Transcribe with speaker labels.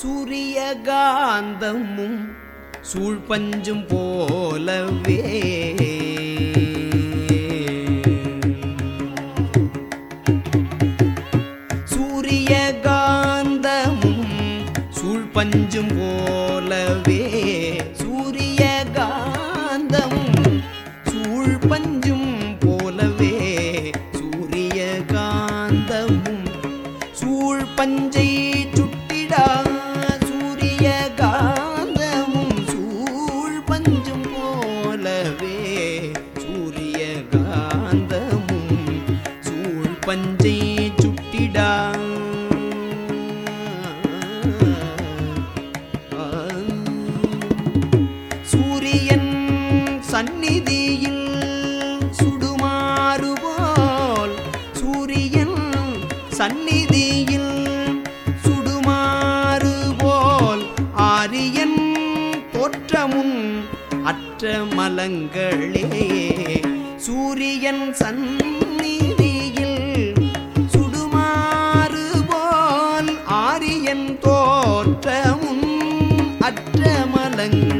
Speaker 1: சூரிய காந்தமும் சூழ்பஞ்சும் போலவே. சூரிய காந்தமும் சூழ்பஞ்சும் போலவே. சூரிய காந்தமும் சூழ்பஞ்சும் போலவே. சூரிய காந்தமும் சூழ்பஞ்சை சுட்டிடா. சூழ்பஞ்சை சுட்டிடா. சூரியன் சந்நிதியில் சுடுமாறுபோல் சூரியன் சந்நிதியில் சுடுமாறுபோல் ஆரியன் தோற்றமும் அற்ற மலங்களே. சூரியன் சன்னி தோற்றமும் அற்ற மலங்கள்